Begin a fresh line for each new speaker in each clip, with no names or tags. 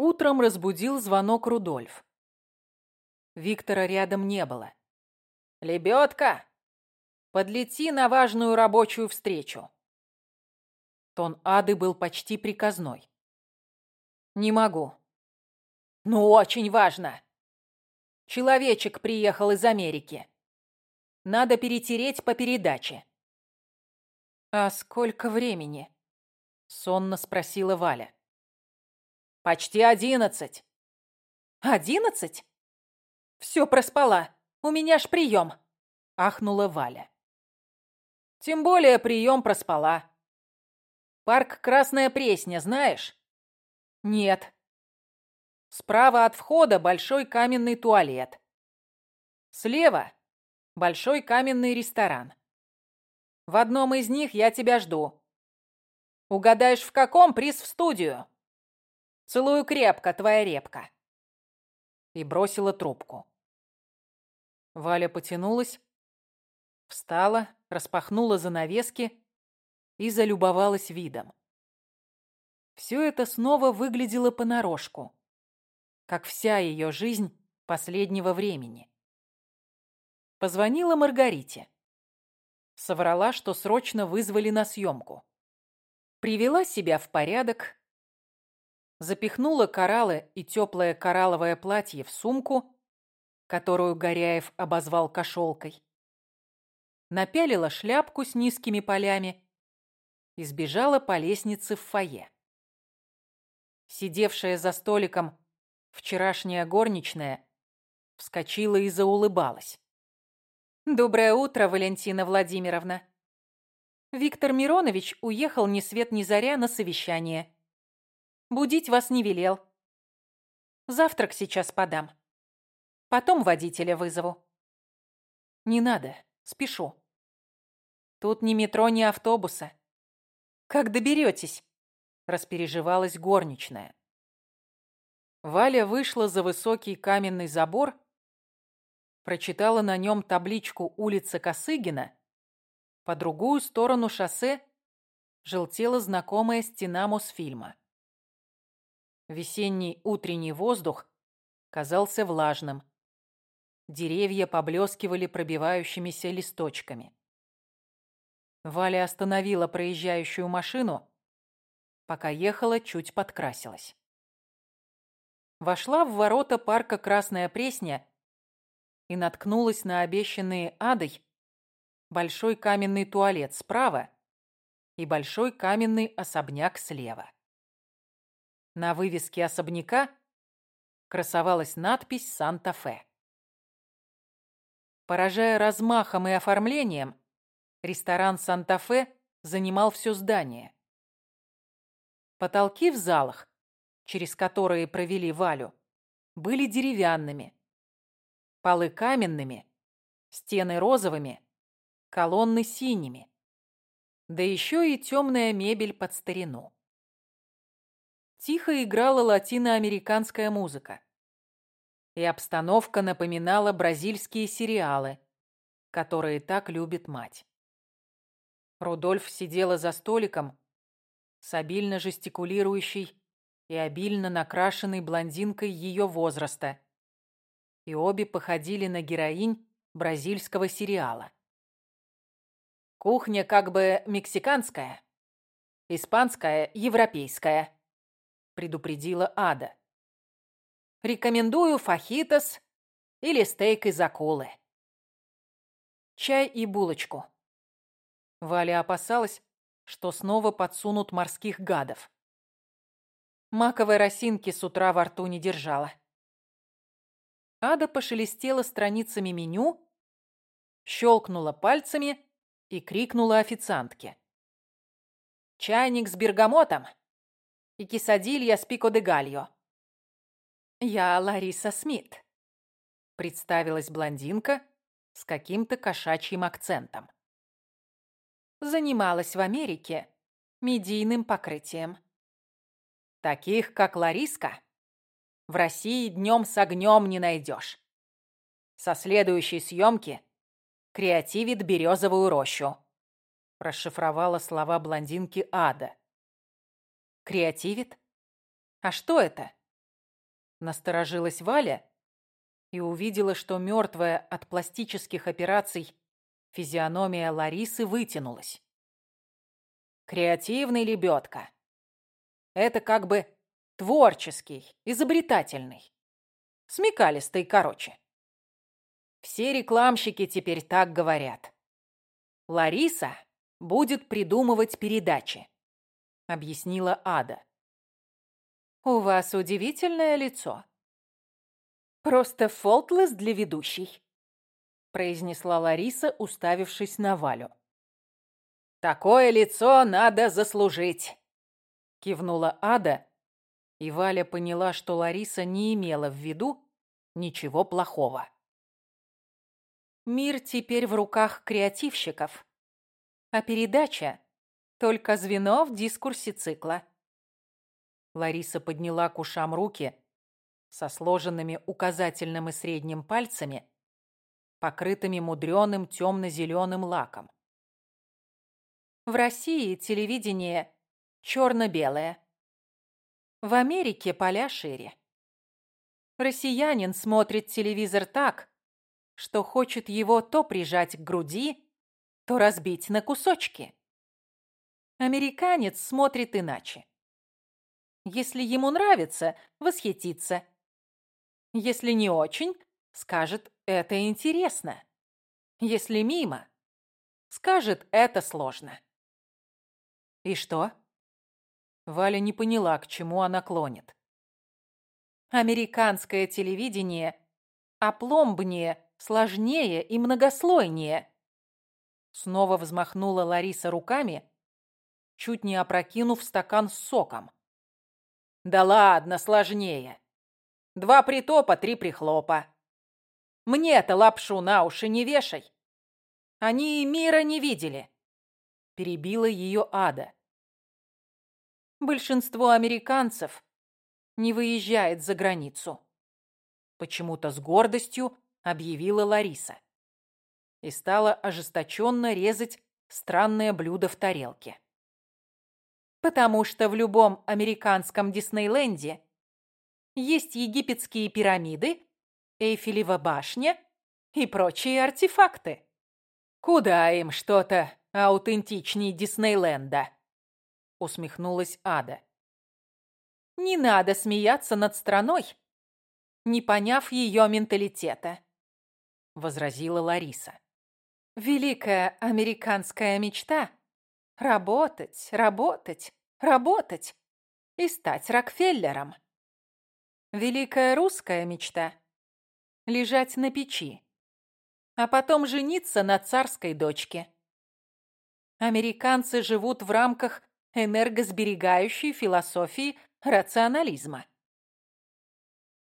Утром разбудил звонок Рудольф. Виктора рядом не было.
«Лебедка, подлети на важную рабочую встречу».
Тон Ады был почти приказной. «Не могу».
«Ну, очень важно. Человечек приехал из Америки. Надо перетереть по передаче».
«А сколько времени?» — сонно спросила Валя.
«Почти одиннадцать».
«Одиннадцать? Все проспала. У меня ж прием!» — ахнула Валя.
«Тем более прием проспала. Парк Красная Пресня знаешь?»
«Нет».
Справа от входа большой каменный туалет. Слева большой каменный ресторан. В одном из них я тебя жду. Угадаешь, в каком приз в студию? Целую крепко, твоя репка.
И бросила трубку. Валя потянулась, встала, распахнула занавески и залюбовалась видом. Все это снова выглядело понарошку, как вся ее жизнь последнего времени. Позвонила Маргарите. Соврала, что срочно вызвали на съемку. Привела себя в порядок, запихнула кораллы и теплое коралловое платье в сумку, которую Горяев обозвал кошелкой. Напялила шляпку с низкими полями и сбежала по лестнице в фойе. Сидевшая за столиком вчерашняя горничная вскочила и заулыбалась.
Доброе утро, Валентина Владимировна. Виктор Миронович уехал ни свет ни заря на совещание. Будить вас не велел. Завтрак сейчас подам. Потом водителя вызову.
Не надо, спешу. Тут ни метро, ни автобуса.
Как доберетесь?
Распереживалась горничная. Валя вышла за высокий каменный забор прочитала на нем табличку «Улица Косыгина», по другую сторону шоссе желтела знакомая стена Мосфильма. Весенний утренний воздух казался влажным. Деревья поблескивали пробивающимися листочками. Валя остановила проезжающую машину, пока ехала, чуть подкрасилась. Вошла в ворота парка Красная Пресня и наткнулась на обещанные адой большой каменный туалет справа и большой каменный особняк слева. На вывеске особняка красовалась надпись «Санта-Фе». Поражая размахом и оформлением, ресторан «Санта-Фе» занимал все здание. Потолки в залах, через которые провели Валю, были деревянными, Полы каменными, стены розовыми, колонны синими. Да еще и темная мебель под старину. Тихо играла латиноамериканская музыка. И обстановка напоминала бразильские сериалы, которые так любит мать. Рудольф сидела за столиком с обильно жестикулирующей и обильно накрашенной блондинкой ее возраста и обе походили на героинь бразильского сериала.
Кухня как бы мексиканская, испанская, европейская, предупредила Ада. Рекомендую фахитос или стейк из акулы.
Чай и булочку. Валя опасалась, что снова подсунут морских гадов. Маковой росинки с утра во рту не держала. Ада пошелестела страницами меню, щелкнула пальцами и крикнула официантке.
«Чайник с бергамотом и кисадилья с пико де гальо».
«Я Лариса Смит», —
представилась блондинка с каким-то кошачьим акцентом.
«Занималась в Америке медийным покрытием».
«Таких, как Лариска?» в России днем с огнем не найдешь. Со следующей съемки креативит березовую рощу. Расшифровала слова блондинки Ада.
Креативит? А что это?
Насторожилась Валя и увидела, что мертвая от пластических операций физиономия Ларисы вытянулась. Креативный лебедка. Это как бы творческий, изобретательный. Смекалистый, короче. Все рекламщики теперь так говорят. Лариса будет придумывать передачи, объяснила Ада.
У вас удивительное лицо. Просто фолтлес для ведущей, произнесла Лариса, уставившись на Валю.
Такое лицо надо заслужить, кивнула Ада, и Валя поняла, что Лариса не имела в виду ничего плохого.
Мир теперь в руках креативщиков, а передача — только звено в дискурсе цикла.
Лариса подняла к ушам руки со сложенными указательным и средним пальцами, покрытыми мудреным темно-зеленым лаком.
В России телевидение черно-белое. В Америке поля шире. Россиянин смотрит телевизор так, что хочет его то прижать к груди, то разбить на кусочки. Американец смотрит иначе. Если ему нравится, восхитится. Если не очень, скажет «это интересно». Если мимо, скажет «это сложно».
И что? Валя не поняла, к чему она клонит.
Американское телевидение опломбнее сложнее и многослойнее.
Снова взмахнула Лариса руками, чуть не опрокинув стакан с соком. Да ладно, сложнее. Два притопа, три прихлопа. Мне-то лапшу на уши не вешай. Они и мира не видели. Перебила ее ада.
Большинство американцев не выезжает за границу.
Почему-то с гордостью объявила Лариса. И стала ожесточенно резать странное блюдо в тарелке.
Потому что в любом американском Диснейленде есть египетские пирамиды, Эйфелева башня и прочие артефакты.
Куда им что-то аутентичней Диснейленда? Усмехнулась Ада.
Не надо смеяться над страной, не поняв ее менталитета
возразила Лариса.
Великая американская мечта — работать, работать, работать и стать Рокфеллером. Великая русская мечта — лежать на печи, а потом жениться на царской дочке. Американцы живут в рамках энергосберегающей философии рационализма.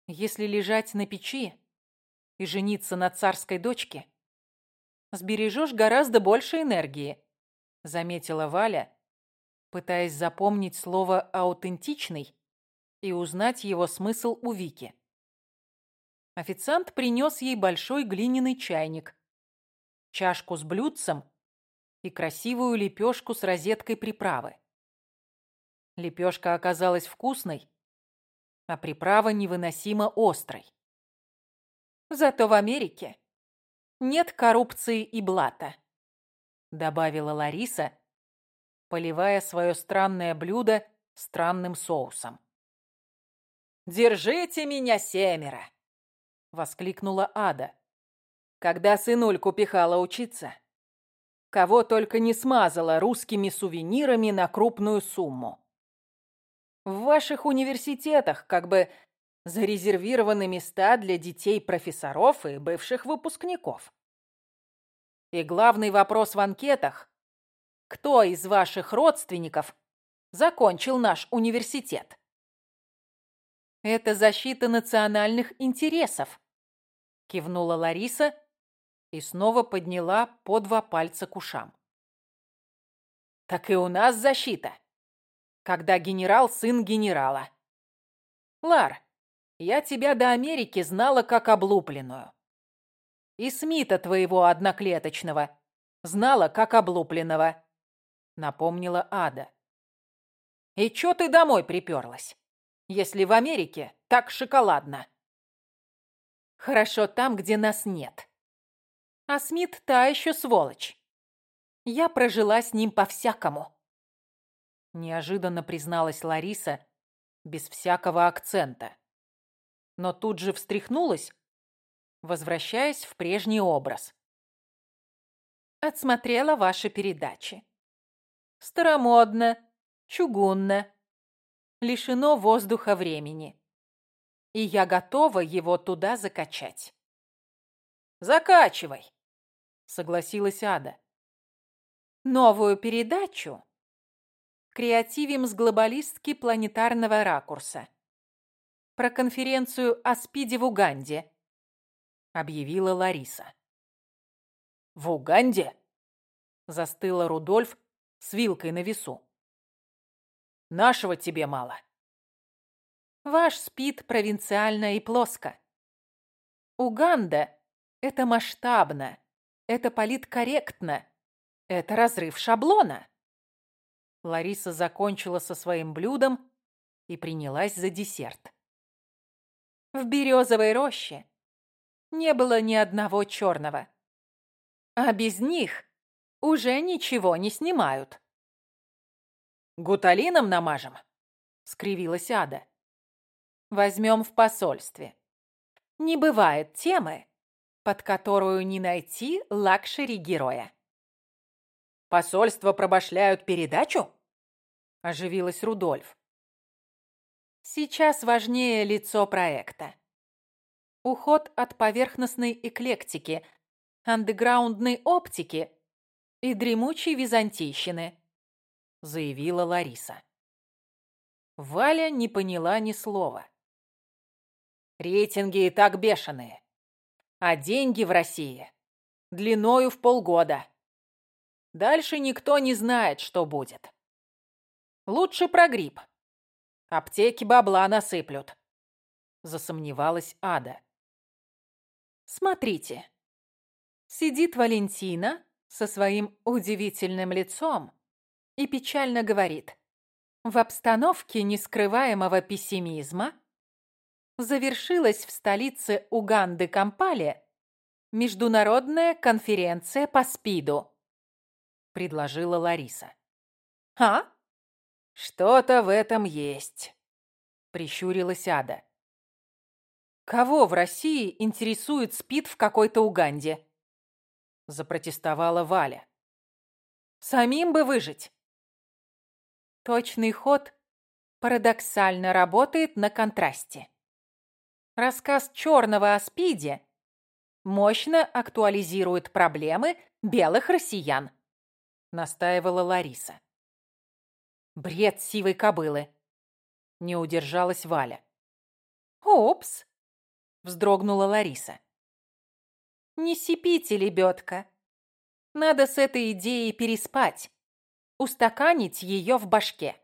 Если лежать на печи, и жениться на царской дочке, сбережешь гораздо больше энергии, заметила Валя, пытаясь запомнить слово «аутентичный» и узнать его смысл у Вики. Официант принес ей большой глиняный чайник, чашку с блюдцем и красивую лепешку с розеткой приправы. Лепешка оказалась вкусной, а приправа невыносимо острой.
Зато в Америке нет коррупции и блата», —
добавила Лариса, поливая свое странное блюдо странным соусом. «Держите меня, семеро!» — воскликнула Ада. Когда сынульку пихала учиться, кого только не смазала русскими сувенирами на крупную сумму. В ваших университетах как бы зарезервированы места для детей профессоров и бывших выпускников. И главный вопрос в анкетах – кто из ваших родственников закончил наш университет?
Это защита национальных интересов, кивнула Лариса и снова подняла по два пальца к ушам.
Так и у нас защита, когда генерал сын генерала. Лар, я тебя до Америки знала как облупленную. И Смита твоего одноклеточного знала как облупленного, напомнила Ада. И чё ты домой приперлась, если в Америке
так шоколадно.
Хорошо там, где нас нет. А Смит та еще сволочь. Я прожила с ним по-всякому.
Неожиданно призналась Лариса без всякого акцента. Но тут же встряхнулась, возвращаясь в прежний образ.
Отсмотрела ваши передачи. Старомодно, чугунно, лишено воздуха времени. И я готова его туда закачать.
«Закачивай», — согласилась Ада.
Новую передачу креативим с глобалистки планетарного ракурса. Про конференцию о СПИДе в Уганде, объявила Лариса.
В Уганде? Застыла Рудольф с вилкой на весу. Нашего тебе мало.
Ваш СПИД провинциально и плоско. Уганда – это масштабно, это политкорректно, это разрыв шаблона.
Лариса закончила со своим блюдом и принялась за десерт.
В березовой роще не было ни одного черного. А без них уже ничего не снимают.
«Гуталином намажем?» — скривилась Ада.
«Возьмем в посольстве. Не бывает темы, под которую не найти лакшери-героя».
«Посольство пробашляют передачу?» — оживилась Рудольф.
«Сейчас важнее лицо проекта. Уход от поверхностной эклектики, андеграундной оптики и дремучей византийщины», — заявила Лариса.
Валя не поняла ни слова.
«Рейтинги и так бешеные, а деньги в России длиною в полгода». Дальше никто не знает, что будет. Лучше про грипп. Аптеки бабла насыплют. Засомневалась Ада.
Смотрите. Сидит Валентина со своим удивительным лицом и печально говорит. В обстановке нескрываемого пессимизма завершилась в столице Уганды Кампале международная конференция по СПИДу предложила Лариса.
«А? Что-то в этом есть», — прищурилась Ада.
«Кого в России интересует СПИД в какой-то Уганде?» — запротестовала Валя. «Самим бы выжить».
Точный ход парадоксально работает на контрасте. Рассказ Черного о СПИДе мощно актуализирует проблемы белых россиян.
— настаивала Лариса. «Бред сивой кобылы!» — не удержалась Валя.
«Упс!» — вздрогнула Лариса. «Не сипите, лебедка. Надо с этой идеей переспать, устаканить ее в башке.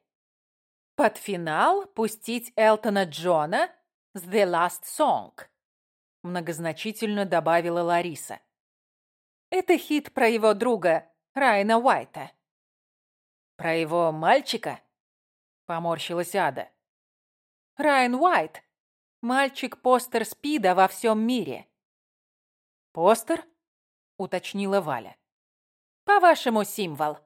Под финал пустить Элтона Джона с «The Last Song», — многозначительно добавила Лариса. Это хит про его друга Райана Уайта.
Про его мальчика? Поморщилась Ада.
Райан Уайт. Мальчик-постер СПИДа во всем мире.
Постер? Уточнила Валя.
По-вашему, символ.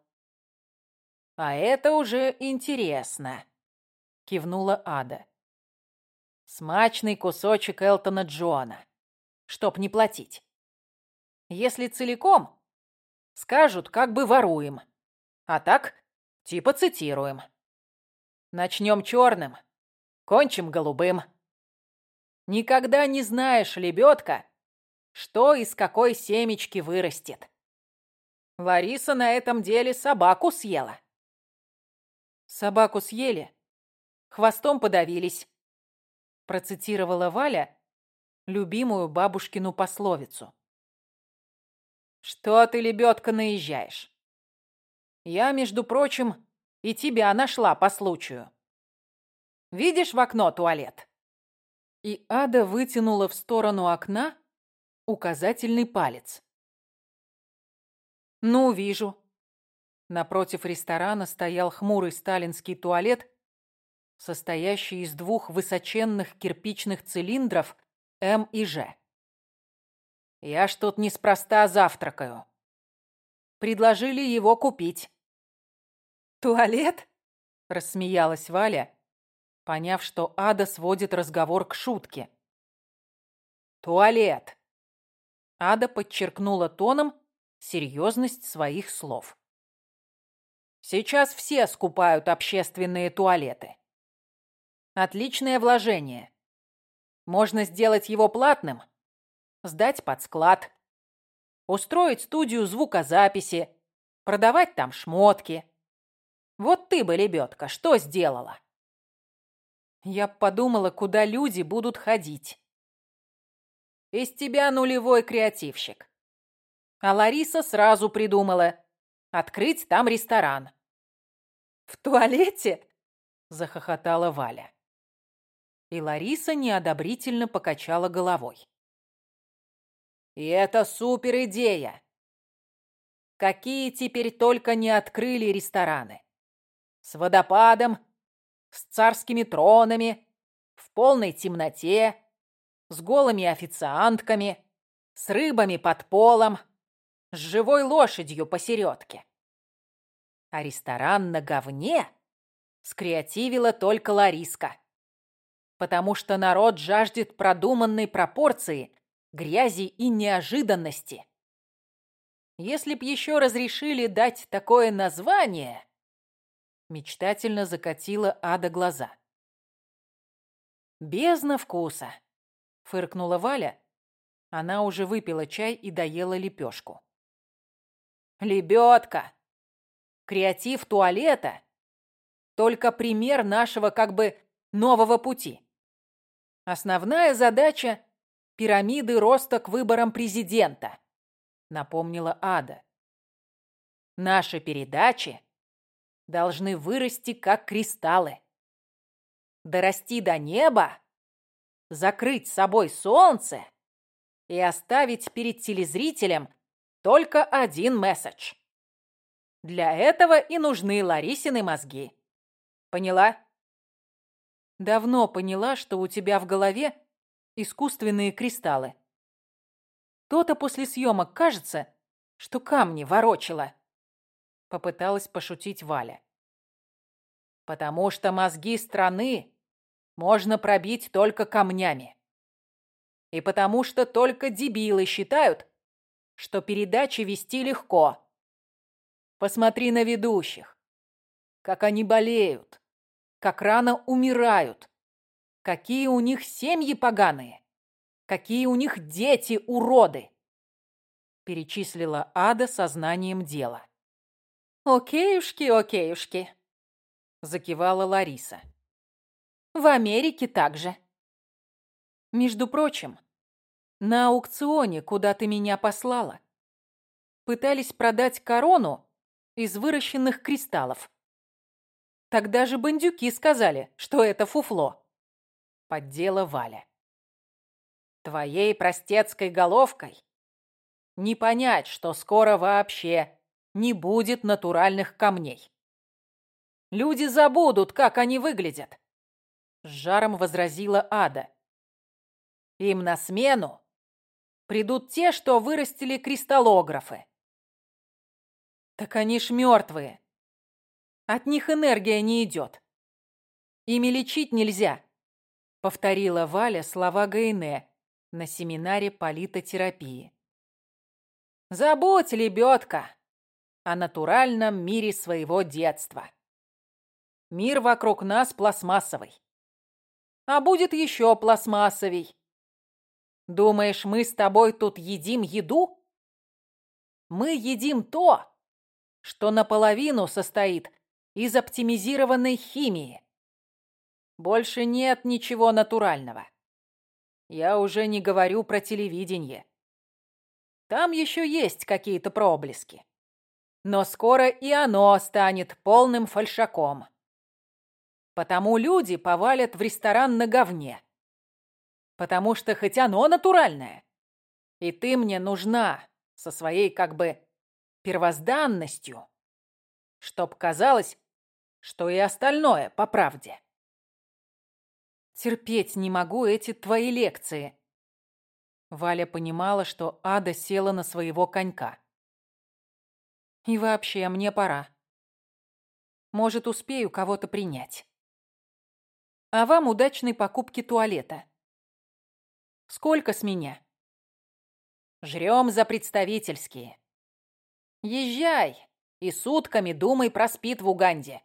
А это уже интересно. Кивнула Ада. Смачный кусочек Элтона Джона. Чтоб не платить. Если целиком, Скажут, как бы воруем. А так, типа цитируем. Начнем черным, кончим голубым. Никогда не знаешь, лебедка, что из какой семечки вырастет. Лариса на этом деле собаку съела.
Собаку съели, хвостом подавились. Процитировала Валя любимую бабушкину пословицу.
Что ты, лебедка, наезжаешь? Я, между прочим, и тебя нашла по случаю. Видишь в окно туалет?
И Ада вытянула в сторону окна указательный палец. «Ну, вижу». Напротив ресторана стоял хмурый сталинский туалет состоящий из двух высоченных кирпичных цилиндров М и Ж. «Я ж тут неспроста завтракаю. Предложили его купить».
«Туалет?»
— рассмеялась Валя, поняв, что Ада сводит разговор к шутке. «Туалет!» Ада подчеркнула тоном серьезность своих слов. «Сейчас все скупают общественные туалеты. Отличное вложение. Можно сделать его платным, сдать под склад, устроить студию звукозаписи, продавать там шмотки. Вот ты бы, лебедка, что сделала? Я подумала, куда люди будут ходить. Из тебя нулевой креативщик. А Лариса сразу придумала открыть там ресторан.
«В туалете?»
– захохотала Валя. И Лариса неодобрительно покачала головой. И это супер идея. Какие теперь только не открыли рестораны. С водопадом, с царскими тронами, в полной темноте, с голыми официантками, с рыбами под полом, с живой лошадью посередке. А ресторан на говне скреативила только Лариска потому что народ жаждет продуманной пропорции, грязи и неожиданности. Если б еще разрешили дать такое название, мечтательно закатила Ада глаза. Бездна вкуса, фыркнула Валя. Она уже выпила чай и доела лепешку. Лебедка! Креатив туалета — только пример нашего как бы нового пути. Основная задача – пирамиды роста к выборам президента, напомнила Ада. Наши передачи должны вырасти как кристаллы. Дорасти до неба, закрыть собой солнце и оставить перед телезрителем только один месседж. Для этого и нужны Ларисины мозги. Поняла? Давно поняла, что у тебя в голове искусственные кристаллы. То-то после съемок кажется, что камни ворочила. Попыталась пошутить Валя. Потому что мозги страны можно пробить только камнями. И потому что только дебилы считают, что передачи вести легко. Посмотри на ведущих, как они болеют, как рано умирают, какие у них семьи поганые, какие у них дети уроды, перечислила Ада сознанием дела.
«Окейушки, окейушки», —
закивала Лариса.
«В Америке также».
«Между прочим, на аукционе, куда ты меня послала, пытались продать корону из выращенных кристаллов. Тогда же бандюки сказали, что это фуфло. Поддела Валя. Твоей простецкой головкой не понять, что скоро вообще не будет натуральных камней. Люди забудут, как они выглядят. С жаром возразила Ада. Им на смену придут те, что вырастили кристаллографы. Так они ж мертвые. От них энергия не идет. Ими лечить нельзя, повторила Валя слова Гайне на семинаре политотерапии. Забудь, лебедка, о натуральном мире своего детства. Мир вокруг нас пластмассовый. А будет еще пластмассовей. Думаешь, мы с тобой тут едим еду? Мы едим то, что наполовину состоит из оптимизированной химии. Больше нет ничего натурального. Я уже не говорю про телевидение. Там еще есть какие-то проблески. Но скоро и оно станет полным фальшаком. Потому люди повалят в ресторан на говне. Потому что хоть оно натуральное. И ты мне нужна со своей как бы первозданностью, чтоб казалось, что и остальное по правде. Терпеть не могу эти твои лекции. Валя понимала, что Ада села на своего конька. И вообще, мне пора. Может, успею кого-то принять. А вам удачной покупки туалета. Сколько с меня? Жрем за представительские. Езжай и сутками думай про спит в Уганде.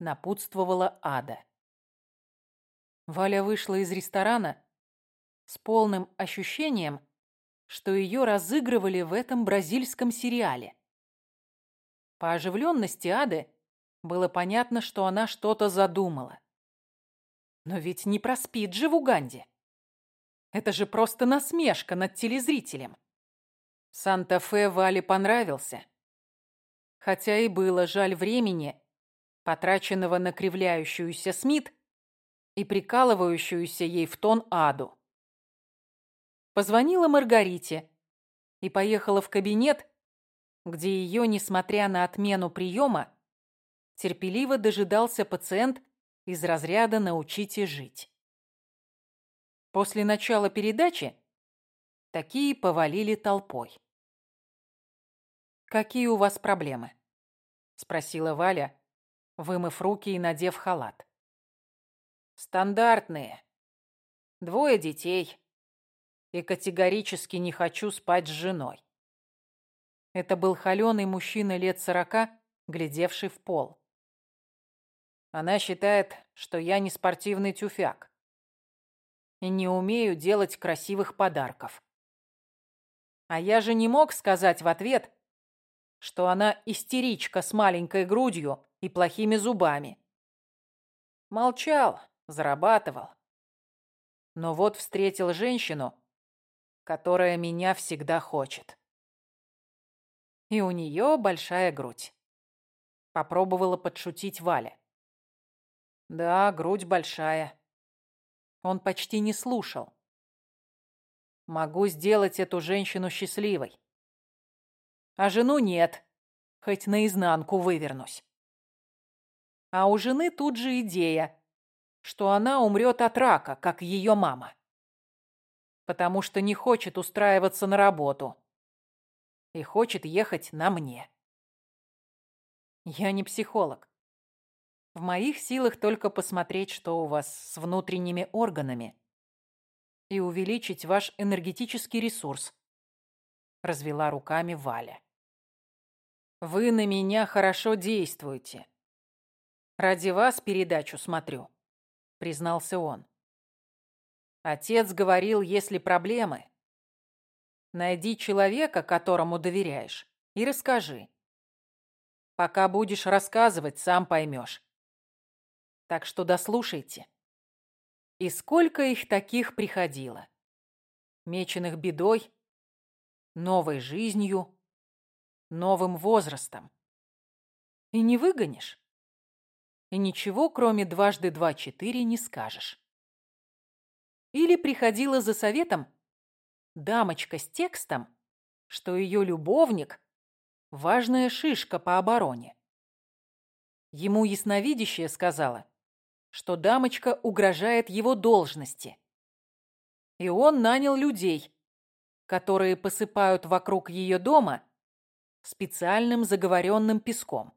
Напутствовала Ада. Валя вышла из ресторана с полным ощущением, что ее разыгрывали в этом бразильском сериале. По оживленности Ады было понятно, что она что-то задумала. Но ведь не проспит же в Уганде. Это же просто насмешка над телезрителем. Санта-Фе Вале понравился. Хотя и было жаль времени, потраченного на кривляющуюся Смит и прикалывающуюся ей в тон Аду. Позвонила Маргарите и поехала в кабинет, где ее, несмотря на отмену приема, терпеливо дожидался пациент из разряда «научите жить». После начала передачи такие повалили толпой. «Какие у вас проблемы?» — спросила Валя, вымыв руки и надев халат. Стандартные. Двое детей. И категорически не хочу спать с женой. Это был холеный мужчина лет сорока, глядевший в пол. Она считает, что я не спортивный тюфяк и не умею делать красивых подарков. А я же не мог сказать в ответ, что она истеричка с маленькой грудью и плохими зубами. Молчал, зарабатывал. Но вот встретил женщину, которая меня всегда хочет. И у нее большая грудь. Попробовала подшутить Валя. Да, грудь большая. Он почти не слушал. Могу сделать эту женщину счастливой. А жену нет, хоть наизнанку вывернусь. А у жены тут же идея что она умрет от рака, как ее мама. Потому что не хочет устраиваться на работу и хочет ехать на мне. Я не психолог. В моих силах только посмотреть, что у вас с внутренними органами и увеличить ваш энергетический ресурс. Развела руками Валя. Вы на меня хорошо действуете. Ради вас передачу смотрю признался он. Отец говорил, если проблемы, найди человека, которому доверяешь, и расскажи. Пока будешь рассказывать, сам поймешь. Так что дослушайте. И сколько их таких приходило? Меченых бедой, новой жизнью, новым возрастом. И не выгонишь и ничего, кроме дважды два четыре, не скажешь. Или приходила за советом дамочка с текстом, что ее любовник – важная шишка по обороне. Ему ясновидящая сказала, что дамочка угрожает его должности. И он нанял людей, которые посыпают вокруг ее дома специальным заговоренным песком.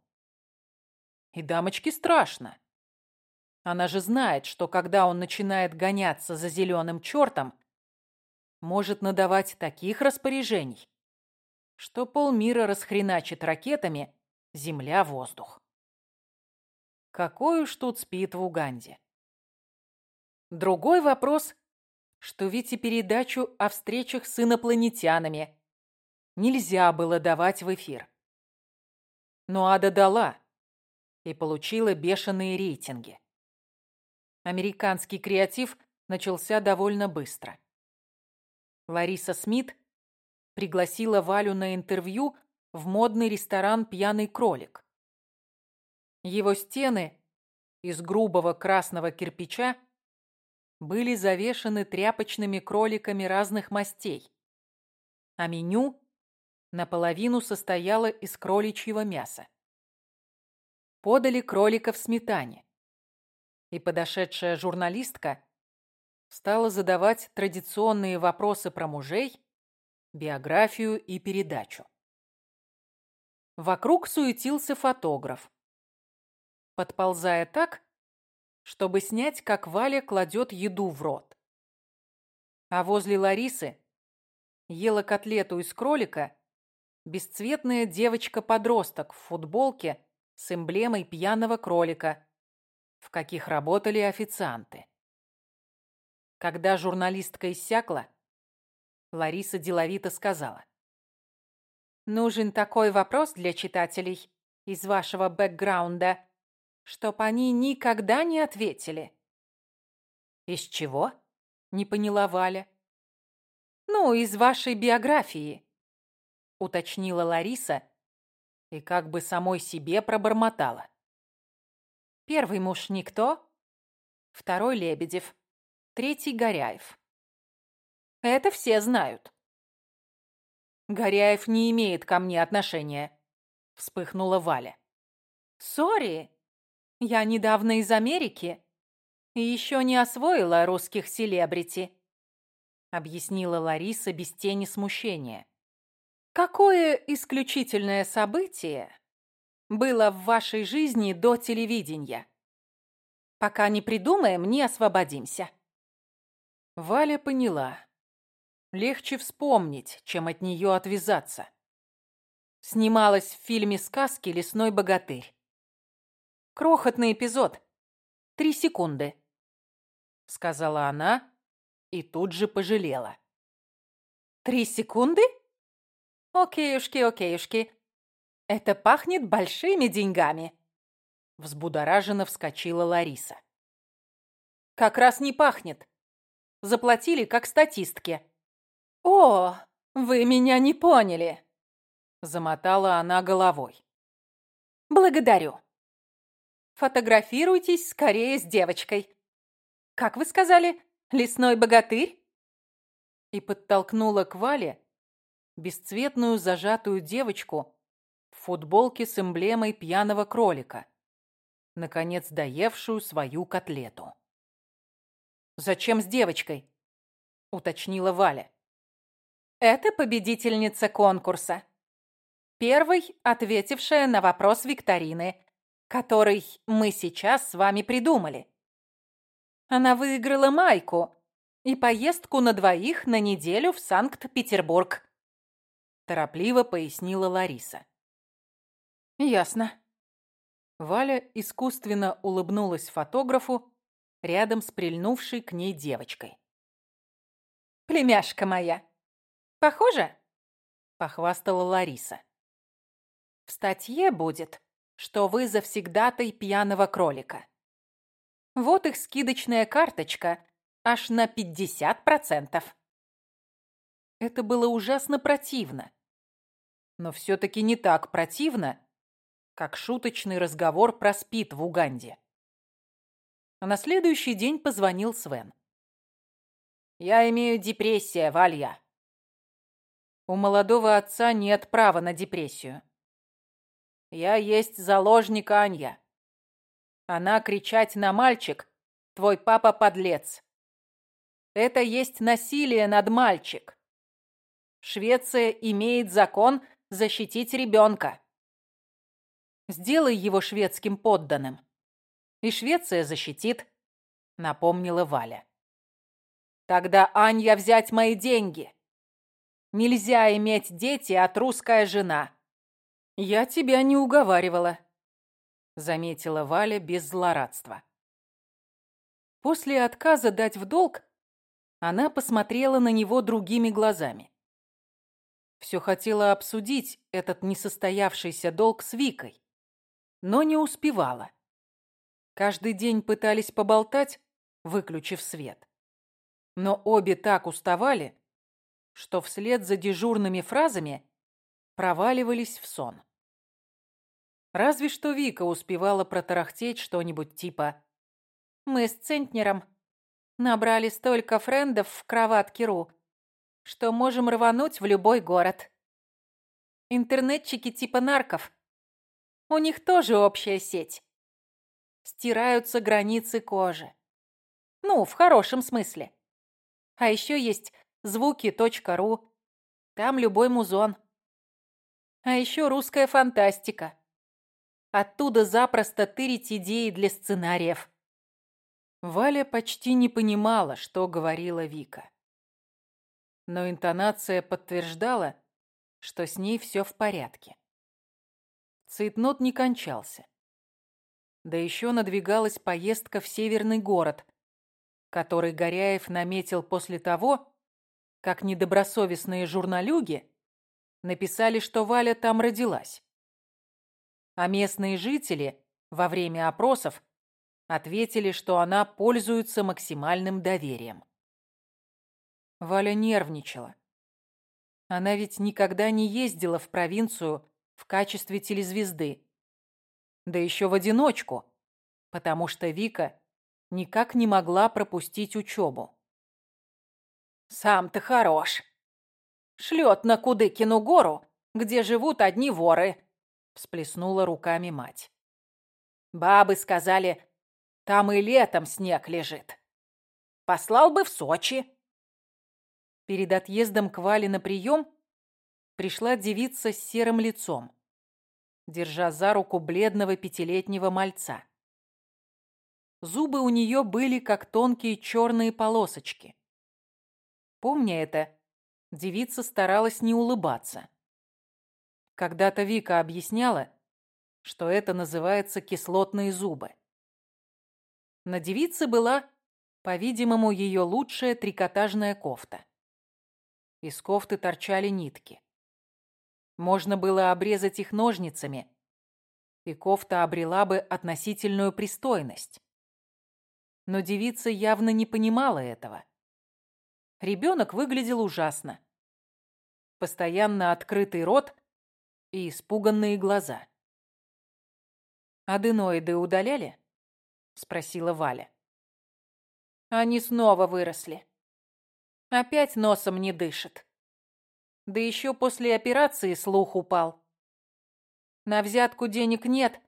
И дамочке страшно. Она же знает, что когда он начинает гоняться за зеленым чертом, может надавать таких распоряжений, что полмира расхреначит ракетами земля-воздух. Какой уж тут спит в Уганде. Другой вопрос, что ведь и передачу о встречах с инопланетянами нельзя было давать в эфир. Но Ада дала и получила бешеные рейтинги. Американский креатив начался довольно быстро. Лариса Смит пригласила Валю на интервью в модный ресторан «Пьяный кролик». Его стены из грубого красного кирпича были завешаны тряпочными кроликами разных мастей, а меню наполовину состояло из кроличьего мяса подали кролика в сметане. И подошедшая журналистка стала задавать традиционные вопросы про мужей, биографию и передачу. Вокруг суетился фотограф, подползая так, чтобы снять, как Валя кладет еду в рот. А возле Ларисы ела котлету из кролика бесцветная девочка-подросток в футболке с эмблемой пьяного кролика, в каких работали официанты. Когда журналистка иссякла, Лариса деловито сказала. «Нужен такой вопрос для читателей из вашего бэкграунда, чтоб они никогда не ответили». «Из чего?» — не поняла Валя. «Ну, из вашей биографии», — уточнила Лариса и как бы самой себе пробормотала. «Первый муж никто, второй Лебедев, Третий Горяев. Это все знают. Горяев не имеет ко мне отношения, вспыхнула Валя. Сори, я недавно из Америки и еще не освоила русских селебрити, объяснила Лариса без тени смущения. Какое исключительное событие было в вашей жизни до телевидения? Пока не придумаем, не освободимся. Валя поняла. Легче вспомнить, чем от нее отвязаться. Снималась в фильме сказки «Лесной богатырь». Крохотный эпизод. Три секунды. Сказала она и тут же пожалела. Три секунды? Окейушки, окейушки. Это пахнет большими деньгами. Взбудораженно вскочила Лариса. Как раз не пахнет. Заплатили как статистке. «О, вы меня не поняли!» Замотала она головой. «Благодарю. Фотографируйтесь скорее с девочкой. Как вы сказали, лесной богатырь?» И подтолкнула к Вале бесцветную зажатую девочку в футболке с эмблемой пьяного кролика, наконец доевшую свою котлету. «Зачем с девочкой?» — уточнила Валя. «Это победительница конкурса. Первый, ответившая на вопрос викторины, который мы сейчас с вами придумали. Она выиграла майку и поездку на двоих на неделю в Санкт-Петербург», — торопливо пояснила Лариса. «Ясно». Валя искусственно улыбнулась фотографу, рядом с прильнувшей к ней девочкой. «Племяшка моя, похоже?» — похвастала Лариса. «В статье будет, что вы завсегдатай пьяного кролика. Вот их скидочная карточка аж на пятьдесят процентов». Это было ужасно противно. Но все-таки не так противно, как шуточный разговор про спид в Уганде. А на следующий день позвонил Свен. «Я имею депрессия, Валья». У молодого отца нет права на депрессию. Я есть заложник Анья. Она кричать на мальчик, твой папа подлец. Это есть насилие над мальчик. Швеция имеет закон защитить ребенка. Сделай его шведским подданным и Швеция защитит», — напомнила Валя. «Тогда, Анья, взять мои деньги. Нельзя иметь дети от русская жена». «Я тебя не уговаривала», — заметила Валя без злорадства. После отказа дать в долг она посмотрела на него другими глазами. Все хотела обсудить этот несостоявшийся долг с Викой, но не успевала. Каждый день пытались поболтать, выключив свет. Но обе так уставали, что вслед за дежурными фразами проваливались в сон. Разве что Вика успевала протарахтеть что-нибудь типа «Мы с Центнером набрали столько френдов в кроватке Ру, что можем рвануть в любой город. Интернетчики типа нарков. У них тоже общая сеть.
Стираются границы кожи. Ну, в хорошем смысле. А еще есть звуки.ру. Там любой музон. А еще русская фантастика. Оттуда запросто тырить идеи для сценариев.
Валя почти не понимала, что говорила Вика. Но интонация подтверждала, что с ней все в порядке. Цейтнот не кончался. Да еще надвигалась поездка в северный город, который Горяев наметил после того, как недобросовестные журналюги написали, что Валя там родилась. А местные жители во время опросов ответили, что она пользуется максимальным доверием. Валя нервничала. Она ведь никогда не ездила в провинцию в качестве телезвезды. Да еще в одиночку, потому что Вика никак не могла пропустить учебу.
«Сам ты хорош. Шлет на Кудыкину гору, где живут одни воры», — всплеснула руками мать. «Бабы сказали, там и летом снег лежит. Послал бы в Сочи».
Перед отъездом к Вале на прием пришла девица с серым лицом, держа за руку бледного пятилетнего мальца. Зубы у нее были как тонкие черные полосочки. Помня это, девица старалась не улыбаться. Когда-то Вика объясняла, что это называется кислотные зубы. На девице была, по-видимому, ее лучшая трикотажная кофта. Из кофты торчали нитки. Можно было обрезать их ножницами, и кофта обрела бы относительную пристойность. Но девица явно не понимала этого. Ребенок выглядел ужасно. Постоянно открытый рот и испуганные глаза. «Аденоиды удаляли?» — спросила Валя.
Они снова выросли. Опять носом не дышит. Да еще после операции слух упал. На взятку денег нет,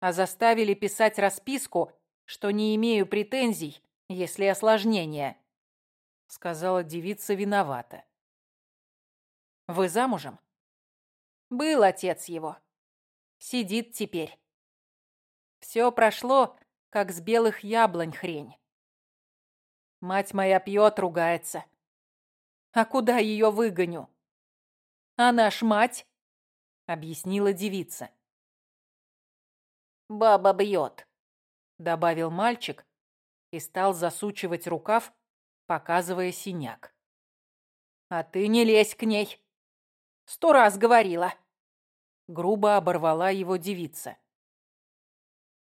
а заставили писать расписку, что не имею претензий, если осложнение. Сказала девица виновата. Вы замужем? Был отец его. Сидит теперь. Все прошло, как с белых яблонь хрень. Мать моя пьет, ругается. А куда ее выгоню? А наш мать? Объяснила девица. Баба бьет, добавил мальчик и стал засучивать рукав, показывая синяк. А ты не лезь к ней. Сто раз говорила. Грубо оборвала его девица.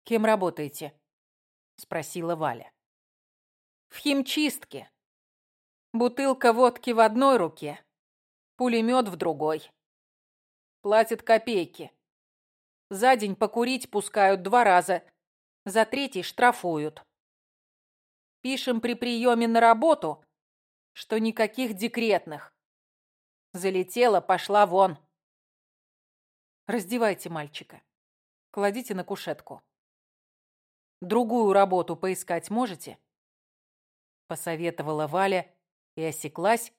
«Кем работаете?» — спросила Валя. «В химчистке. Бутылка водки в одной руке, пулемет в другой. Платят копейки. За день покурить пускают два раза, за третий штрафуют. Пишем при приеме на работу, что никаких декретных. Залетела, пошла вон. Раздевайте мальчика. Кладите на кушетку. Другую работу поискать можете?» Посоветовала Валя и осеклась,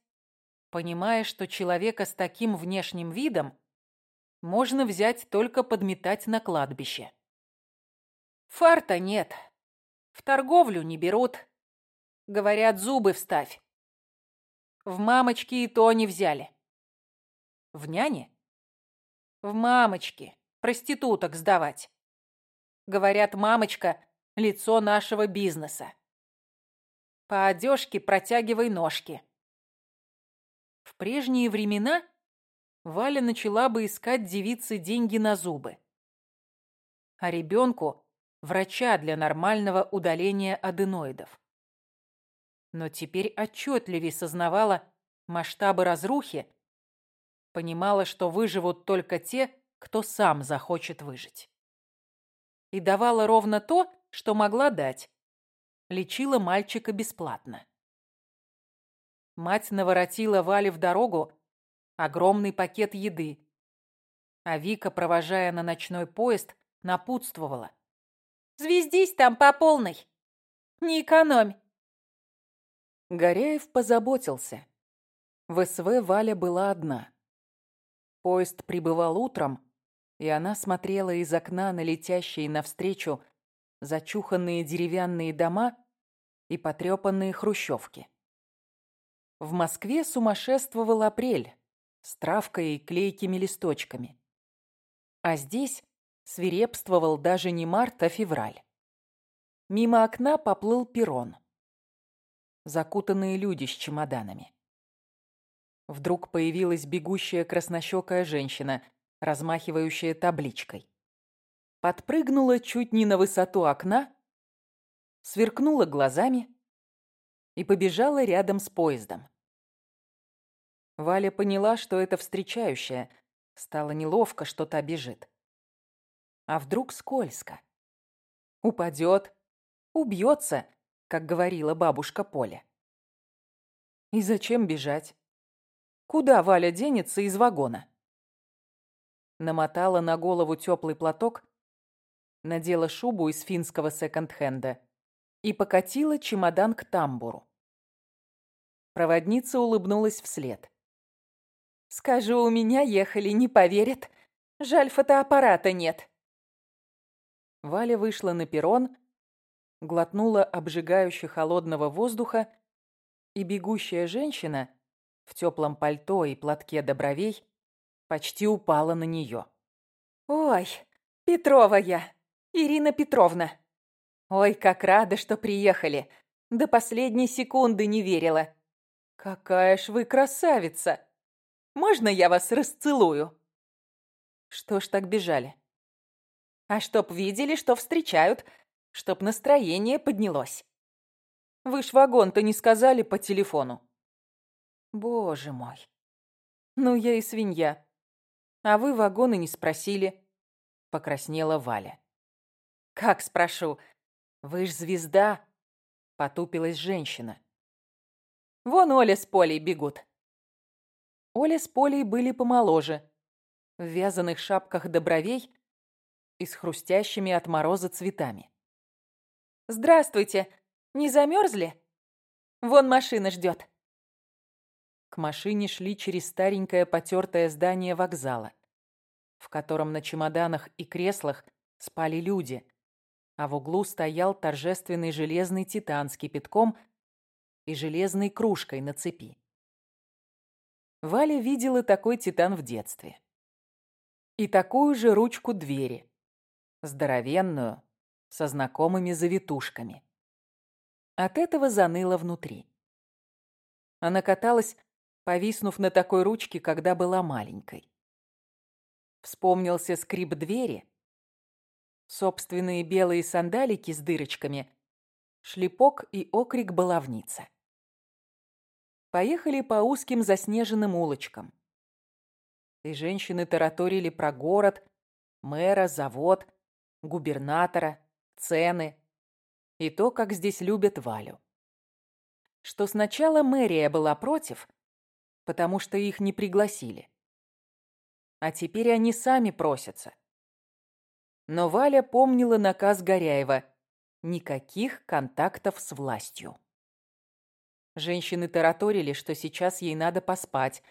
понимая, что человека с таким внешним видом можно взять только подметать на кладбище. «Фарта нет. В торговлю не берут. Говорят, зубы вставь. В мамочки и то не взяли. В няне? В мамочки. Проституток сдавать. Говорят, мамочка лицо нашего бизнеса. По одежке протягивай ножки. В прежние времена Валя начала бы искать девице деньги на зубы. А ребенку – врача для нормального удаления аденоидов. Но теперь отчетливее сознавала масштабы разрухи, понимала, что выживут только те, кто сам захочет выжить. И давала ровно то, что могла дать. Лечила мальчика бесплатно. Мать наворотила Вале в дорогу огромный пакет еды. А Вика, провожая на ночной поезд, напутствовала. Звездись там по полной. Не экономь.
Горяев позаботился. В СВ Валя была одна. Поезд прибывал утром, и она смотрела из окна на летящие навстречу зачуханные деревянные дома и потрепанные хрущевки. В Москве сумасшествовал апрель с травкой и клейкими листочками. А здесь свирепствовал даже не март, а февраль. Мимо окна поплыл перрон. Закутанные люди с чемоданами. Вдруг появилась бегущая краснощекая женщина, размахивающая табличкой. Подпрыгнула чуть не на высоту окна, сверкнула глазами и побежала рядом с поездом. Валя поняла, что это встречающая. Стало неловко, что та бежит. А вдруг скользко? Упадет, убьется, как говорила бабушка Поля. И зачем бежать? Куда Валя денется из вагона? Намотала на голову теплый платок, надела шубу из финского секонд-хенда и покатила чемодан к тамбуру. Проводница улыбнулась вслед.
Скажу, у меня ехали, не поверят. Жаль, фотоаппарата нет.
Валя вышла на перрон, глотнула обжигающе холодного воздуха, и бегущая женщина в теплом пальто и платке до бровей почти упала на нее.
«Ой, Петрова я, Ирина Петровна. Ой, как рада, что приехали. До последней секунды не верила. Какая ж вы красавица!» Можно я вас расцелую?»
Что ж так бежали?
А чтоб видели, что встречают, чтоб настроение поднялось.
Вы ж вагон-то не сказали по телефону.
Боже мой.
Ну, я и свинья. А вы вагоны не спросили. Покраснела Валя.
Как спрошу? Вы ж звезда. Потупилась женщина. Вон Оля с Полей бегут.
Оля с Полей были помоложе, в вязаных шапках до бровей и с хрустящими от мороза цветами.
«Здравствуйте! Не замерзли? Вон машина ждет!»
К машине шли через старенькое потертое здание вокзала, в котором на чемоданах и креслах спали люди, а в углу стоял торжественный железный титан с кипятком и железной кружкой на цепи. Валя видела такой титан в детстве. И такую же ручку двери. Здоровенную, со знакомыми завитушками. От этого заныло внутри. Она каталась, повиснув на такой ручке, когда была маленькой. Вспомнился скрип двери, собственные белые сандалики с дырочками, шлепок и окрик баловница поехали по узким заснеженным улочкам. И женщины тараторили про город, мэра, завод, губернатора, цены и то, как здесь любят Валю. Что сначала мэрия была против, потому что их не пригласили. А теперь они сами просятся. Но Валя помнила наказ Горяева «Никаких контактов с властью». Женщины тараторили, что сейчас ей надо поспать,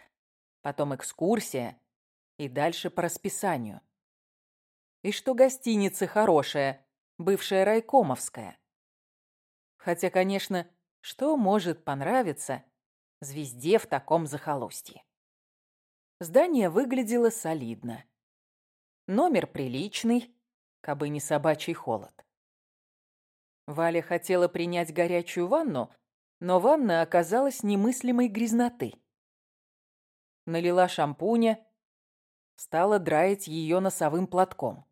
потом экскурсия и дальше по расписанию. И что гостиница хорошая, бывшая райкомовская. Хотя, конечно, что может понравиться звезде в таком захолустье? Здание выглядело солидно. Номер приличный, кабы не собачий холод. Валя хотела принять горячую ванну, но ванна оказалась немыслимой грязноты. Налила шампуня, стала драить ее носовым платком.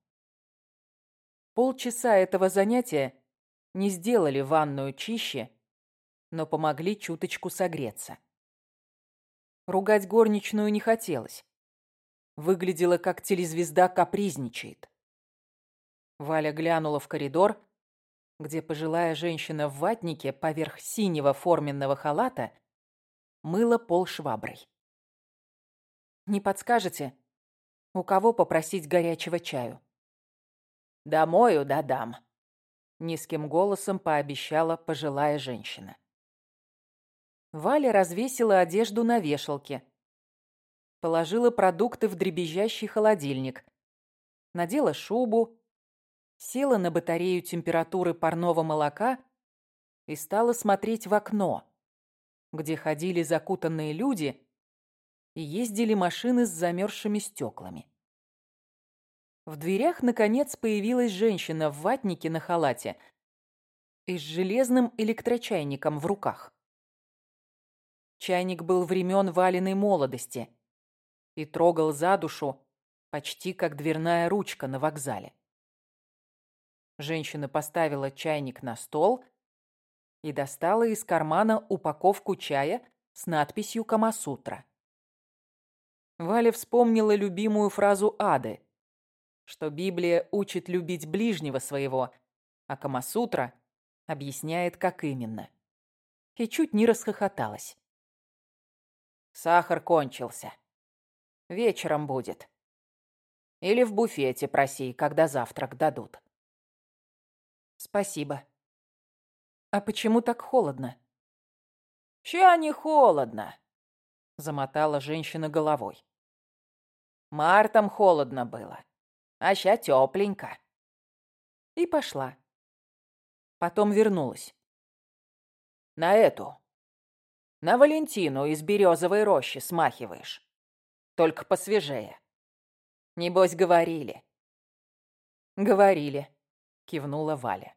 Полчаса этого занятия не сделали ванную чище, но помогли чуточку согреться. Ругать горничную не хотелось. Выглядела, как телезвезда капризничает. Валя глянула в коридор где пожилая женщина в ватнике поверх синего форменного халата мыла пол шваброй. «Не подскажете, у кого попросить горячего чаю?» «Домою да дам»,
Низким голосом пообещала пожилая женщина. Валя развесила одежду на вешалке. Положила продукты в дребезжащий холодильник. Надела шубу, села на батарею температуры парного молока и стала смотреть в окно, где ходили закутанные люди и ездили машины с замерзшими стеклами. В дверях, наконец, появилась женщина в ватнике на халате и с железным электрочайником в руках. Чайник был времен Валиной молодости и трогал за душу почти как дверная ручка на вокзале. Женщина поставила чайник на стол и достала из кармана упаковку чая с надписью «Камасутра». Валя вспомнила любимую фразу Ады, что Библия учит любить ближнего своего, а Камасутра объясняет, как именно. И чуть не расхохоталась. Сахар кончился. Вечером будет. Или в буфете проси, когда завтрак дадут. Спасибо. А почему так холодно? Ща не холодно, замотала женщина головой. Мартом холодно было, а ща тепленько. И пошла. Потом вернулась. На эту. На Валентину из березовой рощи смахиваешь. Только посвежее. Небось, говорили. Говорили кивнула Валя.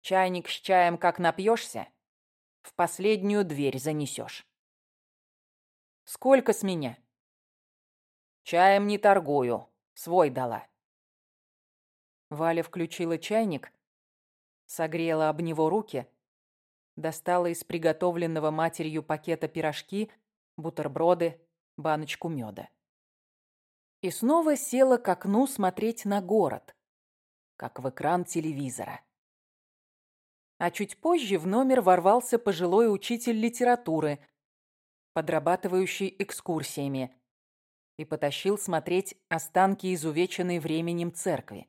Чайник с чаем как напьешься, в последнюю дверь занесешь. Сколько с меня? Чаем не торгую, свой дала. Валя включила чайник, согрела об него руки, достала из приготовленного матерью пакета пирожки, бутерброды, баночку меда. И снова села к окну смотреть на город, как в экран телевизора. А чуть позже в номер ворвался пожилой учитель литературы, подрабатывающий экскурсиями, и потащил смотреть останки изувеченной временем церкви.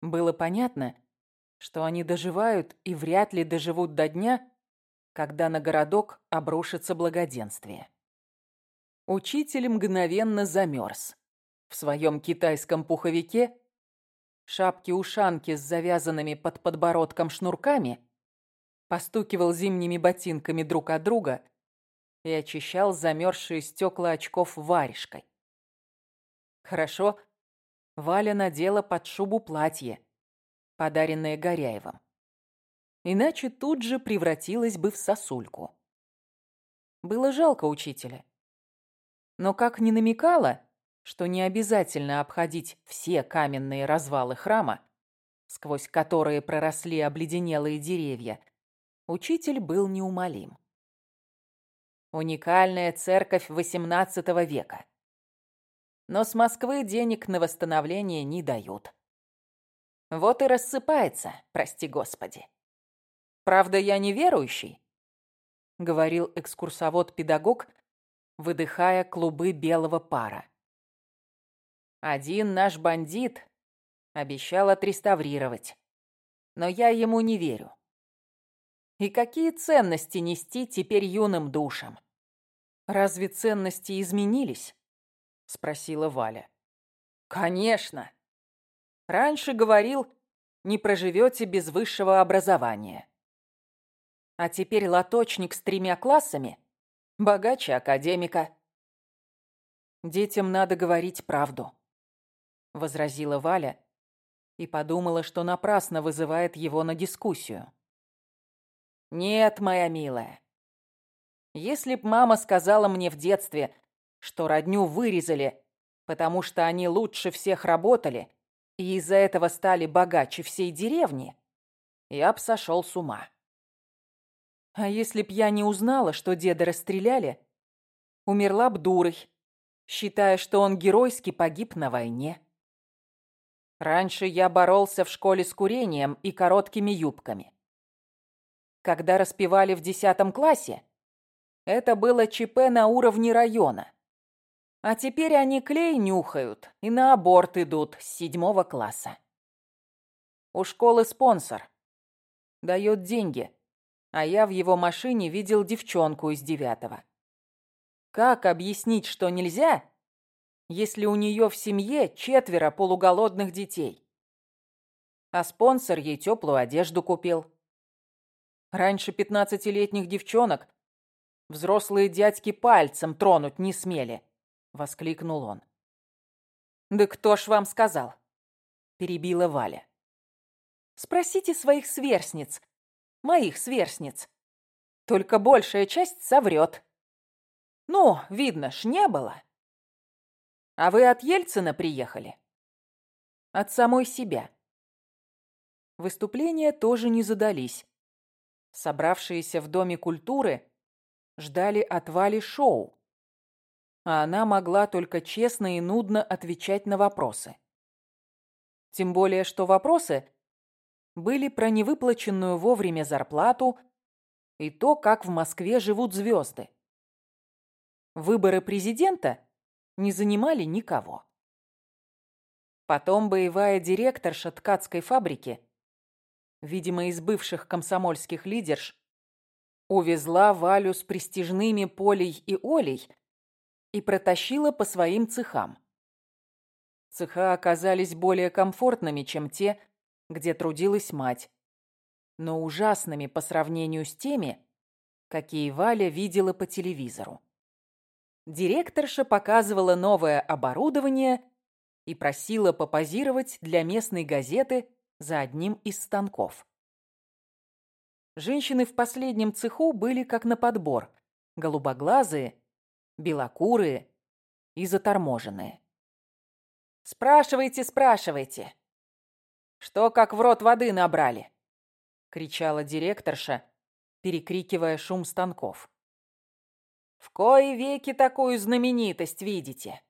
Было понятно, что они доживают и вряд ли доживут до дня, когда на городок обрушится благоденствие. Учитель мгновенно замерз. В своем китайском пуховике шапке-ушанке с завязанными под подбородком шнурками, постукивал зимними ботинками друг от друга и очищал замерзшие стекла очков варежкой. Хорошо, Валя надела под шубу платье, подаренное Горяевым. Иначе тут же превратилась бы в сосульку. Было жалко учителя. Но как ни намекала, что не обязательно обходить все каменные развалы храма, сквозь которые проросли обледенелые деревья, учитель был неумолим. Уникальная церковь XVIII века. Но с Москвы денег на восстановление не дают. Вот и рассыпается, прости господи. Правда, я не верующий, говорил экскурсовод-педагог, выдыхая клубы белого пара. Один наш бандит обещал отреставрировать, но я ему не верю. И какие ценности нести теперь юным душам? Разве ценности изменились? Спросила Валя. Конечно. Раньше говорил, не проживете без высшего образования. А теперь лоточник с тремя классами богаче академика. Детям надо говорить правду. — возразила Валя и подумала, что напрасно вызывает его на дискуссию. «Нет, моя милая. Если б мама сказала мне в детстве, что родню вырезали, потому что они лучше всех работали и из-за этого стали богаче всей деревни, я б сошел с ума. А если б я не узнала, что деда расстреляли, умерла б дурой, считая, что он геройски погиб на войне. Раньше я боролся в школе с курением и короткими юбками. Когда распевали в десятом классе, это было ЧП на уровне района. А теперь они клей нюхают и на аборт идут с седьмого класса.
У школы спонсор. Дает деньги. А я в его машине видел девчонку из девятого. Как объяснить, что нельзя, если у нее в семье четверо полуголодных детей? А спонсор ей теплую одежду купил. Раньше пятнадцатилетних девчонок взрослые дядьки пальцем тронуть не смели, воскликнул он. Да кто ж вам сказал? перебила Валя. Спросите своих сверстниц, моих сверстниц. Только большая часть соврет. Ну, видно ж, не было. А вы от Ельцина приехали? От самой себя. Выступления тоже не задались. Собравшиеся в Доме культуры ждали от Вали шоу, а она могла только честно и нудно отвечать на вопросы. Тем более, что вопросы были про невыплаченную вовремя зарплату и то, как в Москве живут звезды. Выборы президента не занимали никого. Потом боевая директорша ткацкой фабрики, видимо, из бывших комсомольских лидерш, увезла Валю с престижными Полей и Олей и протащила по своим цехам. Цеха оказались более комфортными, чем те, где трудилась мать, но ужасными по сравнению с теми, какие Валя видела по телевизору. Директорша показывала новое оборудование и просила попозировать для местной газеты за одним из станков. Женщины в последнем цеху были как на подбор, голубоглазые, белокурые и заторможенные. «Спрашивайте, спрашивайте!» «Что как в рот воды набрали?» — кричала директорша, перекрикивая шум станков. «В кои веки такую знаменитость видите?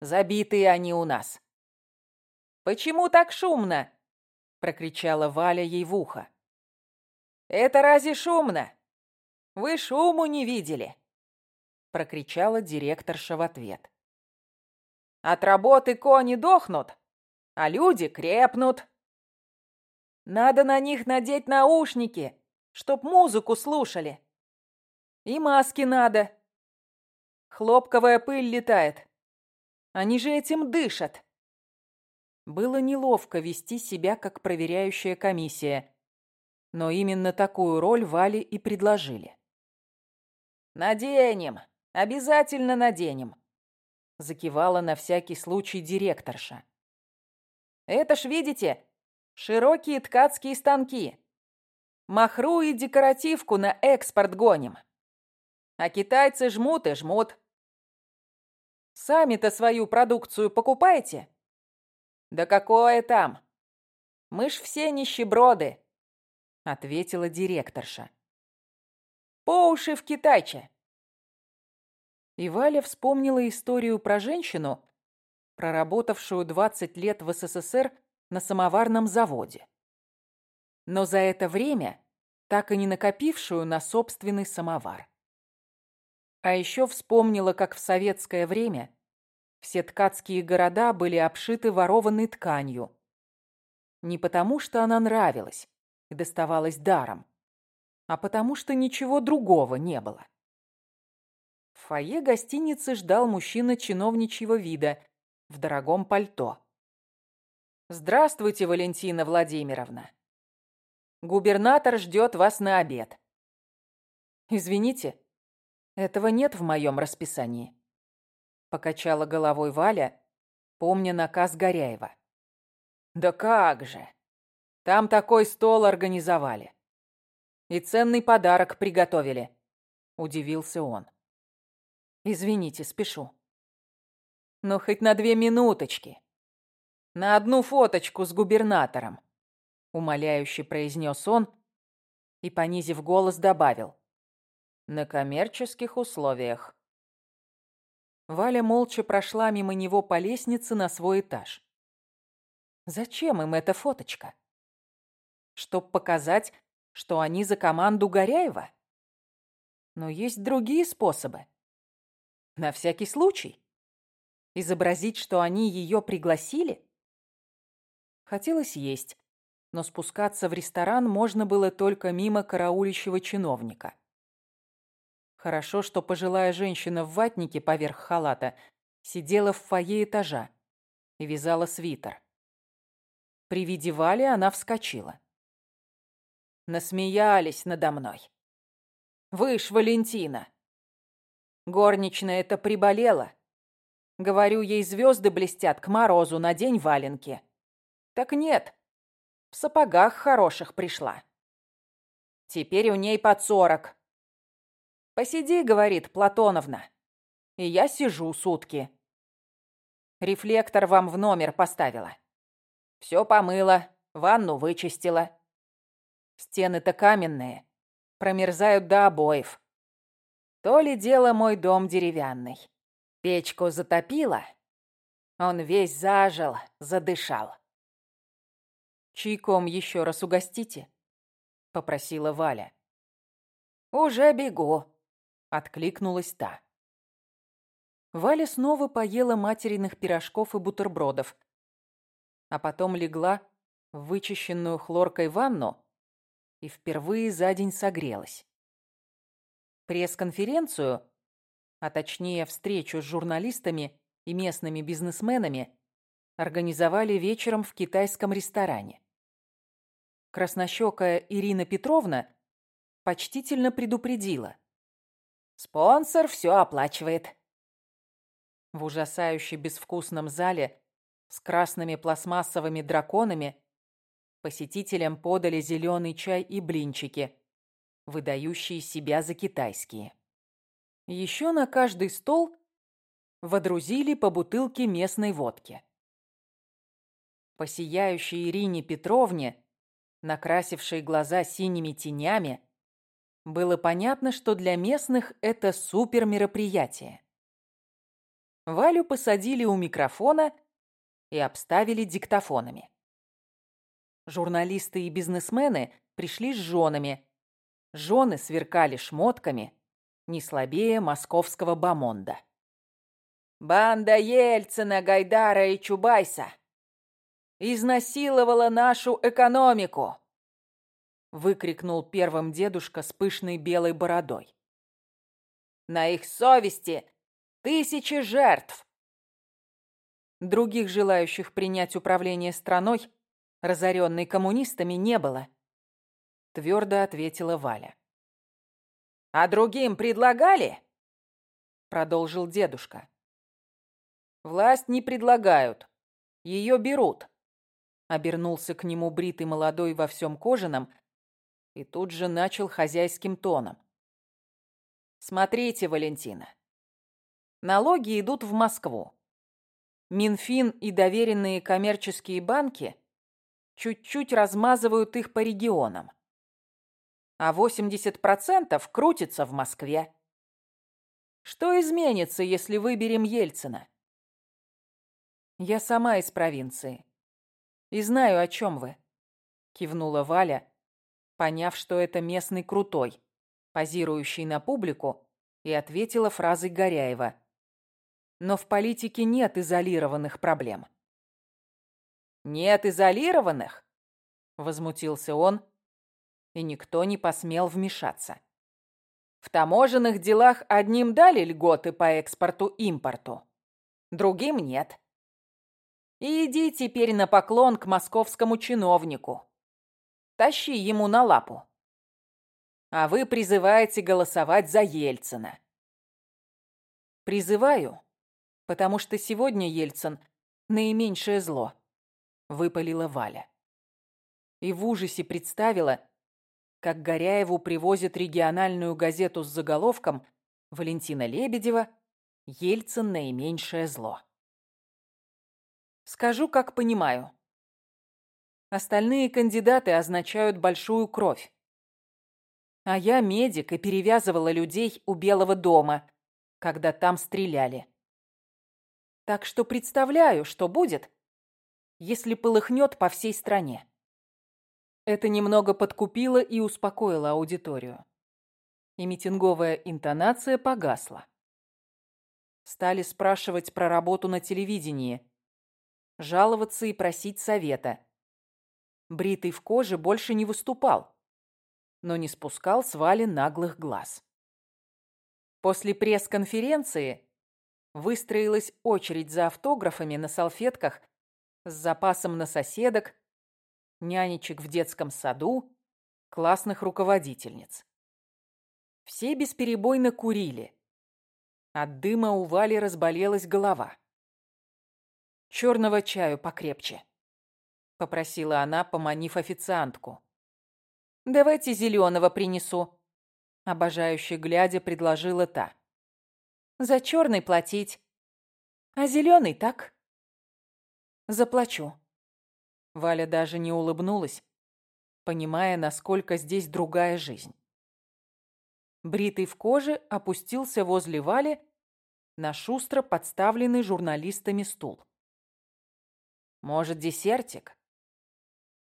Забитые они у нас». «Почему так шумно?» — прокричала Валя ей в ухо. «Это разве шумно? Вы шуму не видели?» — прокричала директорша в ответ. «От работы кони дохнут, а люди крепнут. Надо на них надеть наушники, чтоб музыку слушали. И маски надо. Хлопковая пыль летает. Они же этим дышат. Было неловко вести себя как проверяющая комиссия, но именно такую роль Вале и предложили. «Наденем, обязательно наденем», — закивала на всякий случай директорша. Это ж, видите, широкие ткацкие станки. Махру и декоративку на экспорт гоним. А китайцы жмут и жмут. Сами-то свою продукцию покупаете? Да какое там? Мы ж все нищеброды, ответила директорша. По уши в китайче. И Валя вспомнила историю про женщину, проработавшую 20 лет в СССР на самоварном заводе. Но за это время так и не накопившую на собственный самовар. А еще вспомнила, как в советское время все ткацкие города были обшиты ворованной тканью. Не потому, что она нравилась и доставалась даром, а потому, что ничего другого не было. В фойе гостиницы ждал мужчина чиновничьего вида в дорогом пальто. «Здравствуйте, Валентина Владимировна. Губернатор ждет вас на обед». «Извините, этого нет в моем расписании», — покачала головой Валя, помня наказ Горяева. «Да как же! Там такой стол организовали. И ценный подарок приготовили», — удивился он. «Извините, спешу». Но хоть на две минуточки. На одну фоточку с губернатором, умоляюще произнес он и, понизив голос, добавил. На коммерческих условиях. Валя молча прошла мимо него по лестнице на свой этаж. Зачем им эта фоточка? Чтоб показать, что они за команду Горяева? Но есть другие способы. На всякий случай. Изобразить, что они ее пригласили? Хотелось есть,
но спускаться в ресторан можно было только мимо караулищего чиновника. Хорошо, что пожилая женщина в ватнике поверх халата сидела в фойе этажа и вязала свитер. При виде Вали она вскочила. Насмеялись надо мной. Вы Валентина. Горничная-то приболела. Говорю, ей звезды блестят к морозу, на день валенки. Так нет, в сапогах хороших пришла. Теперь у ней под сорок. «Посиди», — говорит Платоновна. И я сижу сутки. Рефлектор вам в номер поставила. Все помыла, ванну вычистила. Стены-то каменные, промерзают до обоев. То ли дело мой дом деревянный. Печку затопила, он весь зажил, задышал. «Чайком еще раз угостите?» — попросила Валя. «Уже бегу», — откликнулась та. Валя снова поела материных пирожков и бутербродов, а потом легла в вычищенную хлоркой ванну и впервые за день согрелась. Пресс-конференцию, а точнее встречу с журналистами и местными бизнесменами, организовали вечером в китайском ресторане. Краснощекая Ирина Петровна почтительно предупредила. «Спонсор все оплачивает». В ужасающе безвкусном зале с красными пластмассовыми драконами посетителям подали зеленый чай и блинчики, выдающие себя за китайские. Еще на каждый стол водрузили по бутылке местной водки. По Ирине Петровне накрасившей глаза синими тенями, было понятно, что для местных это супер мероприятие. Валю посадили у микрофона и обставили диктофонами. Журналисты и бизнесмены пришли с женами. Жены сверкали шмотками, не слабее московского бомонда. «Банда Ельцина, Гайдара и Чубайса изнасиловала нашу экономику!» Выкрикнул первым дедушка с пышной белой бородой. «На их совести тысячи жертв!» Других желающих принять управление страной, разоренной коммунистами, не было. Твердо ответила Валя. «А другим предлагали?» Продолжил дедушка. «Власть не предлагают. Ее берут обернулся к нему бритый молодой во всем кожаном и тут же начал хозяйским тоном. «Смотрите, Валентина, налоги идут в Москву. Минфин и доверенные коммерческие банки чуть-чуть размазывают их по регионам, а 80% крутится в Москве. Что изменится, если выберем Ельцина? Я сама из провинции. «И знаю, о чем вы», — кивнула Валя, поняв, что это местный крутой, позирующий на публику, и ответила фразой Горяева. «Но в политике нет изолированных проблем». «Нет изолированных?» — возмутился он, и никто не посмел вмешаться. В таможенных делах одним дали льготы по экспорту-импорту, другим нет. И иди теперь на поклон к московскому чиновнику. Тащи ему на лапу. А вы призываете голосовать за Ельцина. Призываю, потому что сегодня Ельцин – наименьшее зло, выпалила Валя. И в ужасе представила, как Горяеву привозят региональную газету с заголовком «Валентина Лебедева. Ельцин – наименьшее зло». Скажу, как понимаю. Остальные кандидаты означают большую кровь. А я медик и перевязывала людей у Белого дома, когда там стреляли. Так что представляю, что будет, если полыхнет по всей стране. Это немного подкупило и успокоило аудиторию. И митинговая интонация погасла. Стали спрашивать про работу на телевидении – жаловаться и просить совета. Бритый в коже, больше не выступал, но не спускал с Вали наглых глаз. После пресс-конференции выстроилась очередь за автографами на салфетках с запасом на соседок, нянечек в детском саду, классных руководительниц. Все бесперебойно курили. От дыма у Вали разболелась голова. «Черного чаю покрепче», — попросила она, поманив официантку. «Давайте зеленого принесу», — обожающе глядя предложила та. «За черный платить, а зеленый так?» «Заплачу». Валя даже не улыбнулась, понимая, насколько здесь другая жизнь. Бритый в коже опустился возле Вали на шустро подставленный журналистами стул. «Может, десертик?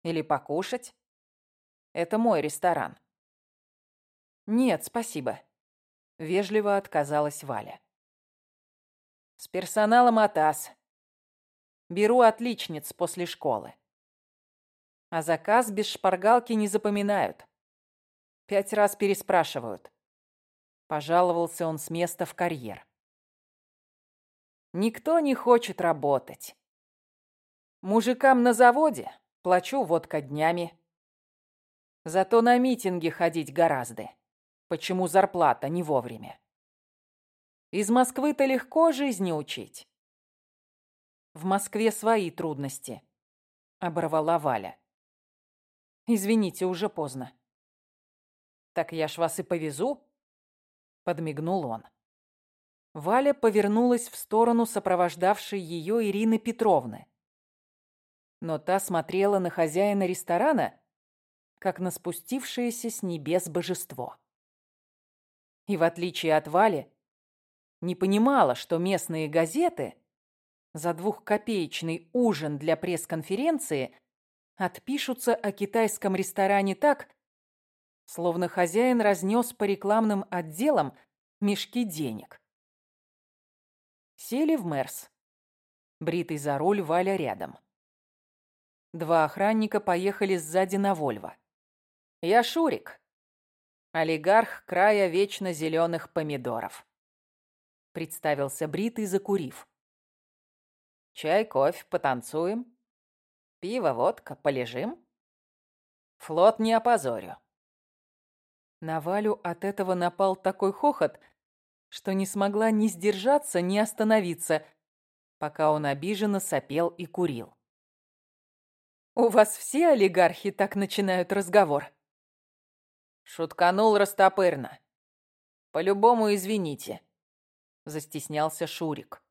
Или покушать? Это мой ресторан». «Нет, спасибо», — вежливо отказалась Валя. «С персоналом АТАС. Беру отличниц после школы. А заказ без шпаргалки не запоминают. Пять раз переспрашивают. Пожаловался он с места в карьер. Никто не хочет работать. Мужикам на заводе плачу водка днями. Зато на митинги ходить гораздо. Почему зарплата не вовремя? Из Москвы-то легко жизни учить. В Москве свои трудности, оборвала Валя. Извините, уже поздно. Так я ж вас и повезу, подмигнул он. Валя повернулась в сторону сопровождавшей ее Ирины Петровны. Но та смотрела на хозяина ресторана, как на спустившееся с небес божество. И в отличие от Вали, не понимала, что местные газеты за двухкопеечный ужин для пресс-конференции отпишутся о китайском ресторане так, словно хозяин разнес по рекламным отделам мешки денег. Сели в Мерс. Бритый за руль, Валя рядом. Два охранника поехали сзади на Вольво. «Я Шурик, олигарх края вечно зеленых помидоров», представился Бритый, закурив. «Чай, кофе, потанцуем? Пиво, водка, полежим? Флот не опозорю». На Валю от этого напал такой хохот, что не смогла ни сдержаться, ни остановиться, пока он обиженно сопел и курил. «У вас все олигархи так начинают разговор?» Шутканул растопырно. «По-любому извините», — застеснялся Шурик.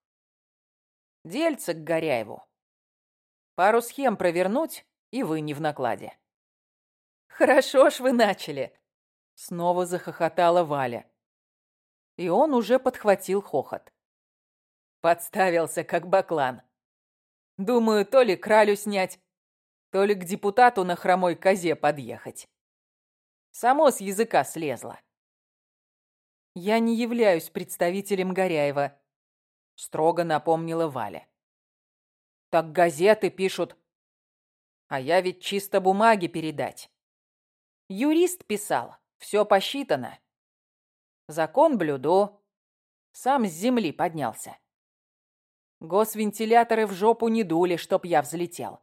«Дельце к Горяеву. Пару схем провернуть, и вы не в накладе». «Хорошо ж вы начали», Снова захохотала Валя. И он уже подхватил хохот. Подставился, как баклан. Думаю, то ли кралю снять, то ли к депутату на хромой козе подъехать. Само с языка слезло. «Я не являюсь представителем Горяева», — строго напомнила Валя. «Так газеты пишут. А я ведь чисто бумаги передать. Юрист писал. Все посчитано. Закон блюду. Сам с земли поднялся. Госвентиляторы в жопу не дули, чтоб я взлетел.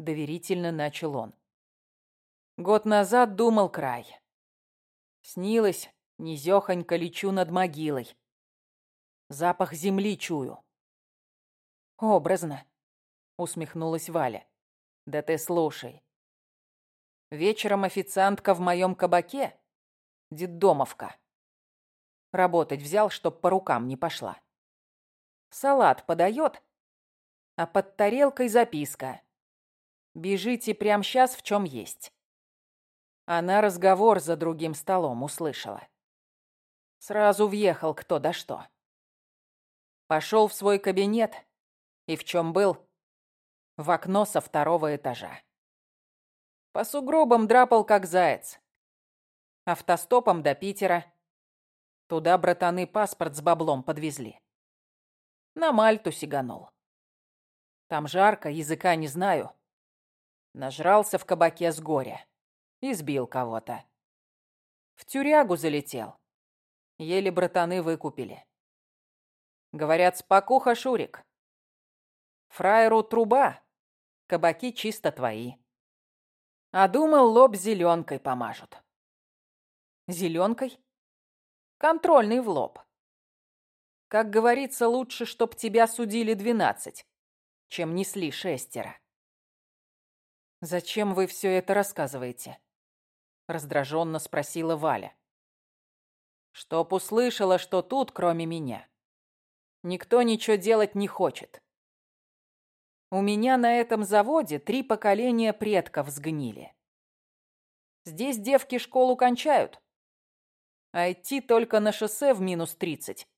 Доверительно начал он. Год назад думал край. Снилось, низёхонько лечу над могилой. Запах земли чую. Образно, усмехнулась Валя. Да ты слушай. Вечером официантка в моем кабаке, детдомовка. Работать взял, чтоб по рукам не пошла. Салат подает, а под тарелкой записка. Бежите прямо сейчас в чем есть. Она разговор за другим столом услышала. Сразу въехал кто да что. Пошел в свой кабинет и в чем был? В окно со второго этажа. По сугробам драпал, как заяц. Автостопом до Питера. Туда братаны паспорт с баблом подвезли. На Мальту сиганул. Там жарко, языка не знаю.
Нажрался в кабаке с горя. Избил кого-то. В тюрягу залетел. Еле братаны выкупили. Говорят, спокуха, Шурик. Фраеру труба, кабаки чисто твои. А думал, лоб зеленкой помажут. Зеленкой? Контрольный в лоб. Как говорится, лучше, чтоб тебя судили двенадцать, чем несли шестеро. «Зачем вы все это рассказываете?» Раздраженно спросила Валя. «Чтоб услышала, что тут, кроме меня, никто ничего делать не хочет. У меня на этом заводе три поколения предков сгнили. Здесь девки школу кончают, а идти только на шоссе в минус тридцать,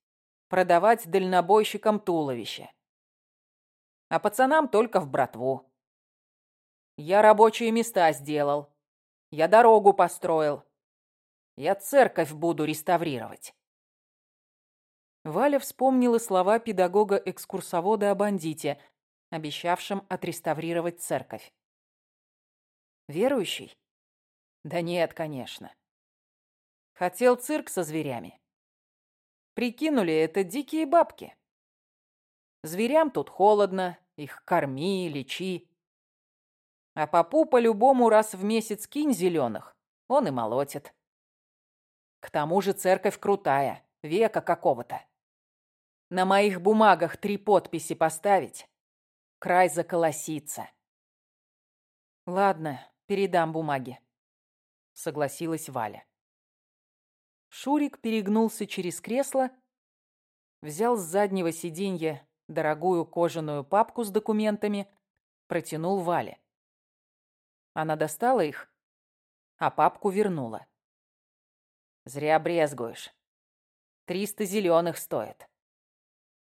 продавать дальнобойщикам туловище. А пацанам только в братву. Я рабочие места сделал. Я дорогу построил. Я церковь буду реставрировать. Валя вспомнила слова педагога-экскурсовода о бандите, обещавшем отреставрировать церковь. Верующий? Да нет, конечно. Хотел цирк со зверями. Прикинули, это дикие бабки. Зверям тут холодно, их корми, лечи. А попу по-любому раз в месяц кинь зеленых, он и молотит. К тому же церковь крутая, века какого-то. На моих бумагах три подписи поставить, край заколосится. Ладно, передам бумаги, согласилась Валя. Шурик перегнулся через кресло, взял с заднего сиденья дорогую кожаную папку с документами, протянул Вале. Она достала их, а папку вернула. «Зря брезгуешь. Триста зеленых стоит.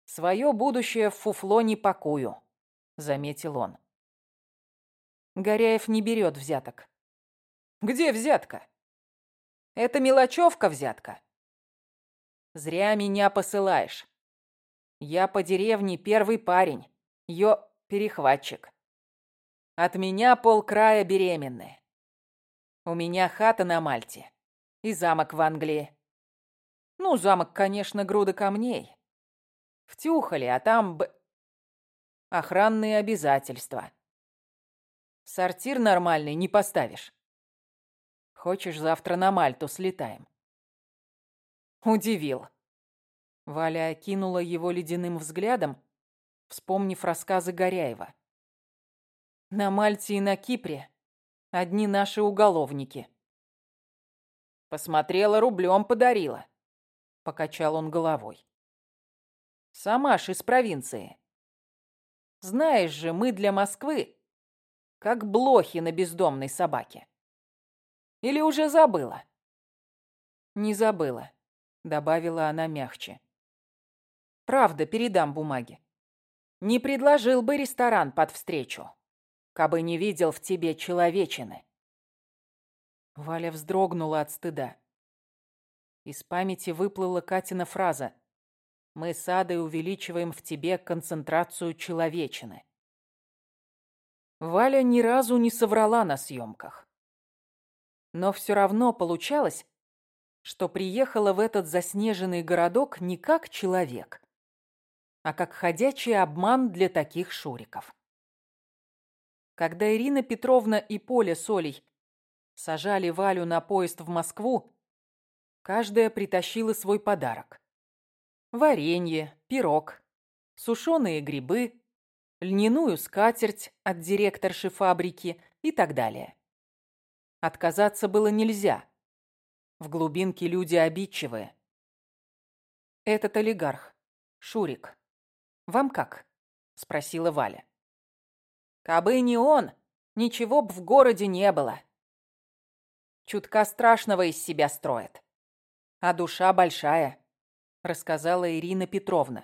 Свое будущее в фуфло не пакую», — заметил он. Горяев не берет взяток. «Где взятка?» «Это мелочевка взятка». «Зря меня посылаешь. Я по деревне первый парень. Ё перехватчик. От меня полкрая беременны. У меня хата на Мальте и замок в Англии. Ну, замок, конечно, груда камней. Втюхали, а там б... охранные обязательства. Сортир нормальный не поставишь. Хочешь, завтра на Мальту слетаем? Удивил. Валя окинула его ледяным взглядом, вспомнив рассказы Горяева. На Мальте и на Кипре одни наши уголовники. Посмотрела, рублем подарила. Покачал он головой. Сама ж из провинции. Знаешь же, мы для Москвы как блохи на бездомной собаке. Или уже забыла? Не забыла, добавила она мягче. Правда, передам бумаги. Не предложил бы ресторан под встречу кабы не видел в тебе человечины. Валя вздрогнула от стыда. Из памяти выплыла Катина фраза «Мы с Адой увеличиваем в тебе концентрацию человечины». Валя ни разу не соврала на съемках. Но все равно получалось, что приехала в этот заснеженный городок не как человек, а как ходячий обман для таких шуриков. Когда Ирина Петровна и Поля Солей сажали Валю на поезд в Москву, каждая притащила свой подарок. Варенье, пирог, сушеные грибы, льняную скатерть от директорши фабрики и так далее. Отказаться было нельзя. В глубинке люди обидчивые. Этот олигарх, Шурик, вам как? Спросила Валя. Кабы не он, ничего б в городе не было. Чутка страшного из себя строит. А душа большая, рассказала Ирина Петровна.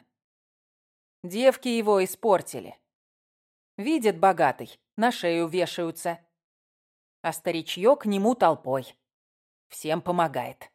Девки его испортили. Видят богатый, на шею вешаются. А старичье к нему толпой. Всем помогает.